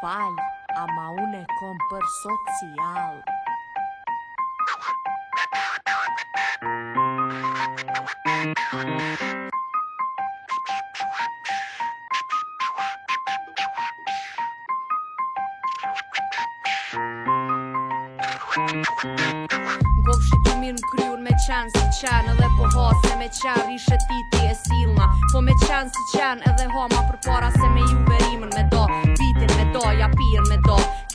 pal, a ma unë e kom për social. Gopshit të po mirë në me qanë si qenë Edhe po hasë se me qenë rishë ti ti e silma Po me qenë si qenë edhe hama për para se me ju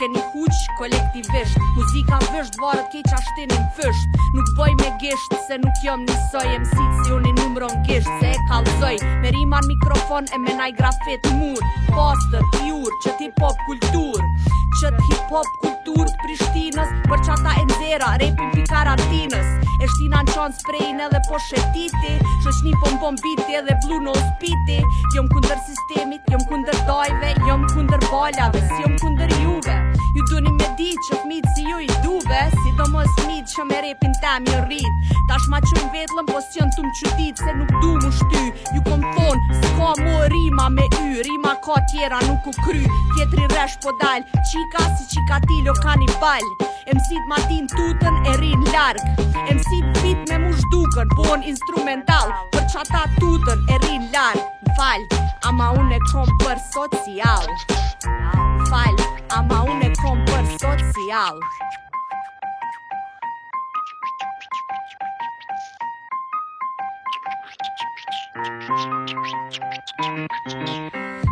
Se një huq kolektivisht Muzika vësht varët kej qa shtinin fësht Nuk boj me gisht se nuk jom njësoj E si unë i numron gisht se e kalzoj Me rimar mikrofon e me naj grafit mur Poster, tjur, që ti pop kultur Që hip hop kultur të Prishtinës Për që ata e nëzera, repin për karantinës E shtina në qonë sprejnë edhe po shetiti Që një pom pom biti edhe blu në ospiti Jom kunder sistemit, jom kunder dojve Jom kunder bollave, që me repin të mjë rrit Tash ma qënë vedlëm po s'jën të më qëtit se nuk du mu shty Ju kom thonë s'ka mu rima me y Rima ka tjera nuk u kry Kjetri resh po dal Qika si qika ti lo ka një bal Emsit ma tin tutën e rin larg Emsit fit me mu po Bon instrumental Për qata tutën e rin larg Fal, ama unë e kom për social Fal, ama unë e kom për social Fal, ama unë e kom për social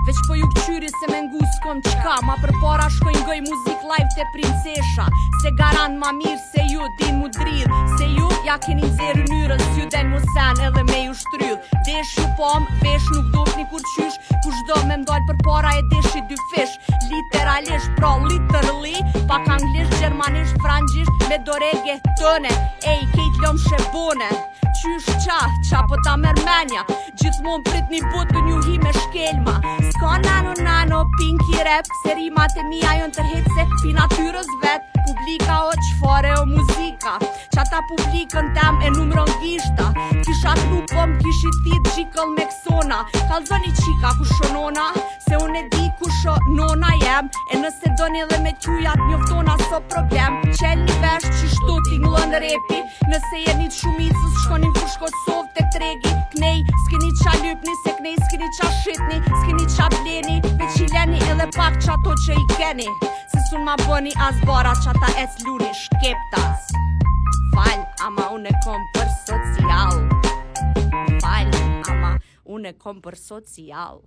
Veç po ju këqyri se me ngu s'kom qka Ma për para shkoj ngoj muzik live të princesha Se garan ma mirë se ju din mu Se ju ja keni zeru njërës Ju den mu sen edhe me ju shtryll Desh ju pom, vesh nuk do një kur qysh Kush do me mdojnë për para e desh i dy fesh Literalisht, pra literally Pak anglisht, germanisht, frangisht Me dore gjehtone Ej, kejt ljom shëbone Ej, qysh qa, qa po ta mermenja Gjithë mund prit një botë një hi me shkelma Ska nano nano, pinky rap Se rimat e mi ajo në Pi natyrës vet, publika ta publikën tem e numëron gishta Kisha të nukom kishit tit gjikëll me kësona Kalzoni qika ku shonona Se unë e di ku shonona jem E nëse do një dhe me qujat njoftona so problem Qen një vesh që shtu t'inglën në repi Nëse jeni të shumicës shkonin për shkosov të tregi Knej, s'kini qa lypni, se knej s'kini qa shitni S'kini qa bleni, ve qi leni edhe pak qa to që i keni Se sun ma bëni as bara qa ta ec luni shkeptas Falë ama un e kom për social Falë ama un e kom për social